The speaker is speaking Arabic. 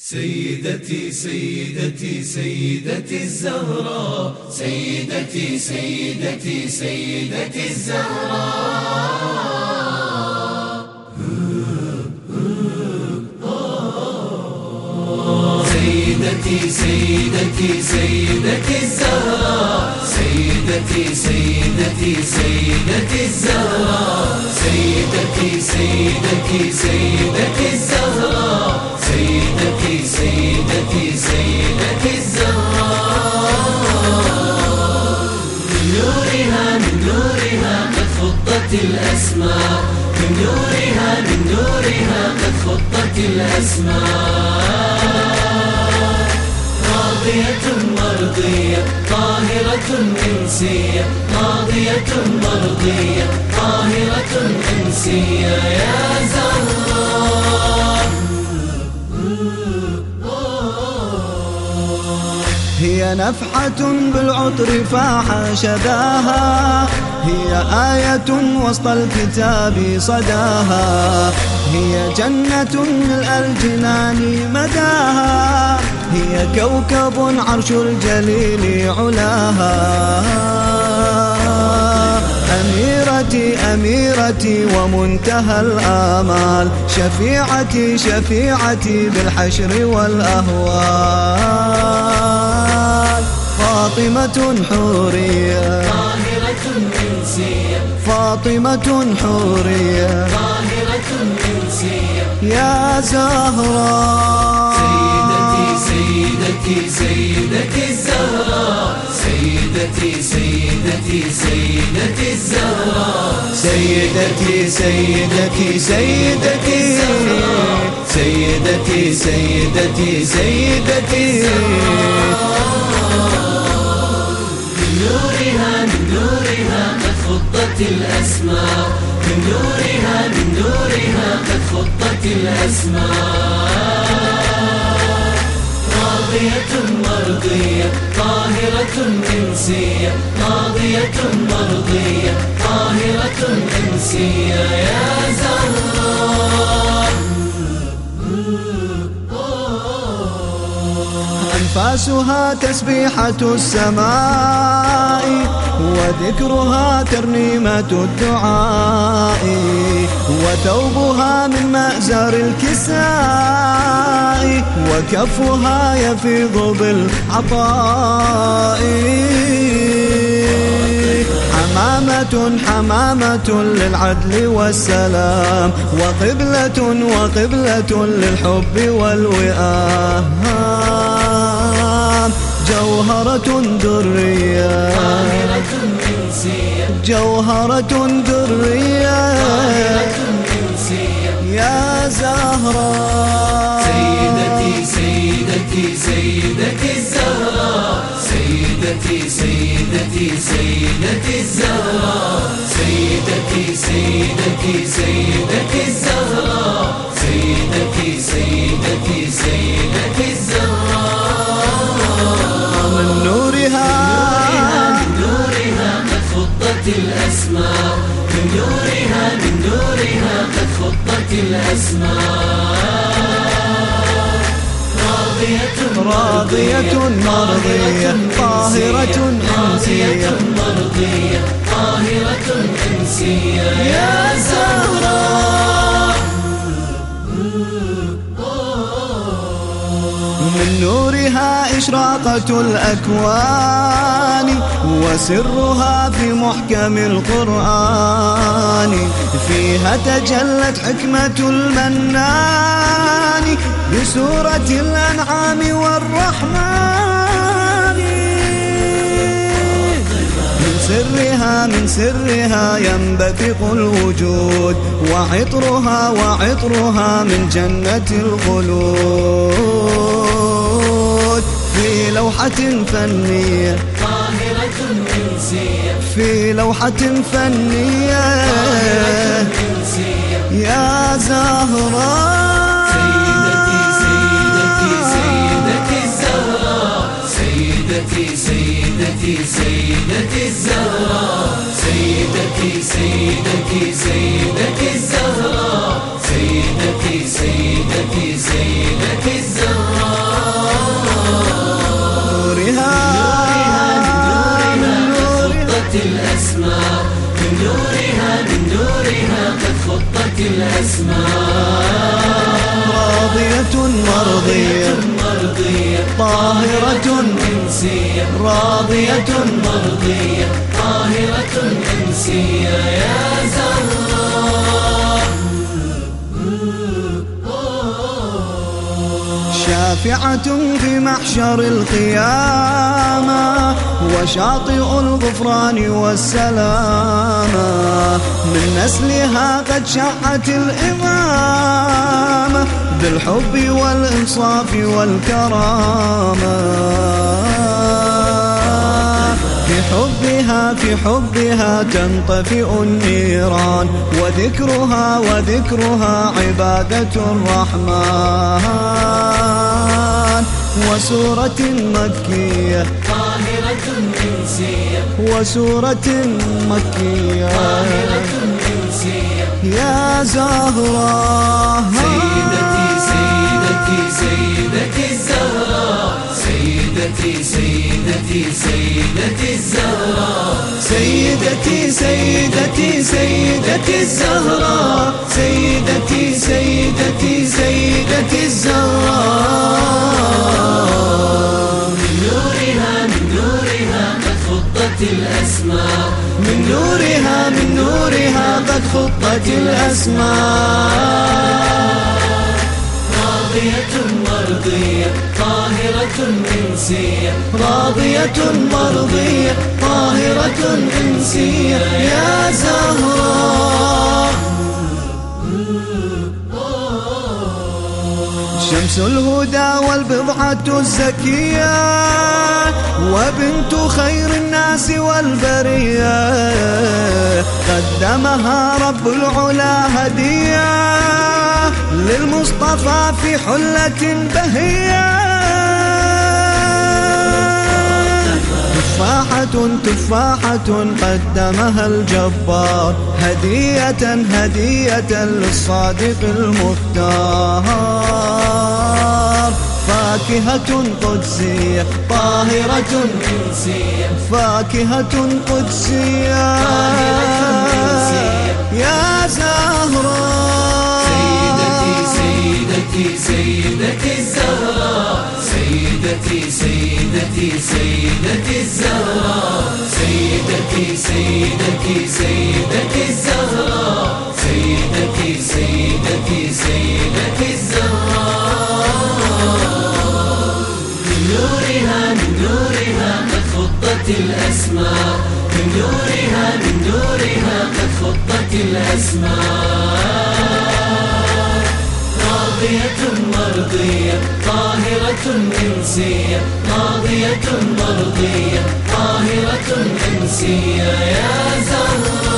سيدتي سيدتي سيدتي الزهراء سيدتي سيدتي سيدتي الزهراء سيدتي سيدتي سيدتي الزهراء سيدتي سيدتي سيدتي الزهراء. سيدتي سيدتي سيدتي الزهراء. سيدتي سيدتي سيدتي الزهراء. من نورها من نورها قد خطت الأسماء. من نورها من نورها قد خطت الأسماء. راضية مرضية طاهرة إنسية راضية مرضية طاهرة إنسية يا زهراء هي نفحة بالعطر فاح شداها هي آية وسط الكتاب صداها. هي جنة من الجنان مداها هي كوكب عرش الجليل علاها. أميرتي أميرتي ومنتهى الآمال شفيعتي شفيعتي بالحشر والأهوال. فاطمة حورية طاهرة إنسية فاطمة حورية. طاهرة يا زهراء سيدتي سيدتي سيدتي الزهراء سيدتي سيدتي سيدتي الزهراء سيدتي سيدتي سيدتي. سيدتي سيدتي سيدتي من نورها من نورها قد خطت الأسماء. من نورها من نورها قد خطت الأسماء. راضية مرضية طاهرة إنسية. راضية مرضية طاهرة إنسية. يا زهراء أنفاسها تسبيحة السماء. وذكرها ترنيمة الدعاء وثوبها من مأزر الكساء وكفها يفيض بالعطاء. حمامة حمامة للعدل والسلام وقبلة وقبلة للحب والوئام. جوهرة درية. جوهرة درية. يا زهراء سيدتي سيدتي سيدتي الزهراء سيدتي سيدتي سيدتي الزهراء سيدتي سيدتي سيدتي الزهراء الأسماء راضية راضية مرضية طاهرة أنسية مرضية طاهرة إنسية. يا زهراء من نورها إشراقة الأكوان وسرها في محكم القرآن فيها تجلت حكمة المنان بسورة الأنعام والرحمن. من سرها من سرها ينبثق الوجود وعطرها وعطرها من جنة الخلود لوحة فنية. طاهرة إنسية في لوحة فنية. يا زهراء سيدتي سيدتي سيدتي الزهراء سيدتي سيدتي سيدتي سيدتي سيدتي سيدتي الأسماء راضية مرضية طاهرة إنسية راضية مرضية طاهرة إنسية يا زهراء شافعة في محشر القيامة. وشاطئ الغفران والسلامة من نسلها قد شاعت الإمامة بالحب والإنصاف والكرامة في حبها في حبها تنطفئ النيران. وذكرها وذكرها عبادة الرحمن. وسورة مكية. وسورة مكية. يا زهراء سيدتي سيدتي سيدتي الزهراء سيدتي سيدتي سيدتي الزهراء سيدتي سيدتي سيدتي الزهراء سيدتي سيدتي سيدتي الزهراء خطت الأسماء راضية مرضية طاهرة إنسية. راضية مرضية طاهرة إنسية. يا زهراء شمس الهدى والبضعة الزكية وبنت خير الناس والبرية قدمها رب العلا هدية للمصطفى في حلة بهية. تفاحة تفاحة قدمها الجبار. هدية هدية للصادق المختار. فاكهة قدسية طاهرة إنسية فاكهة قدسية. يا زهراء سيدتي سيدتي سيدتي الزهراء سيدتي سيدتي سيدتي الزهراء سيدتي سيدتي سيدتي الأسماء. راضية مرضية طاهرة إنسية. راضية مرضية طاهرة إنسية. يا زهراء.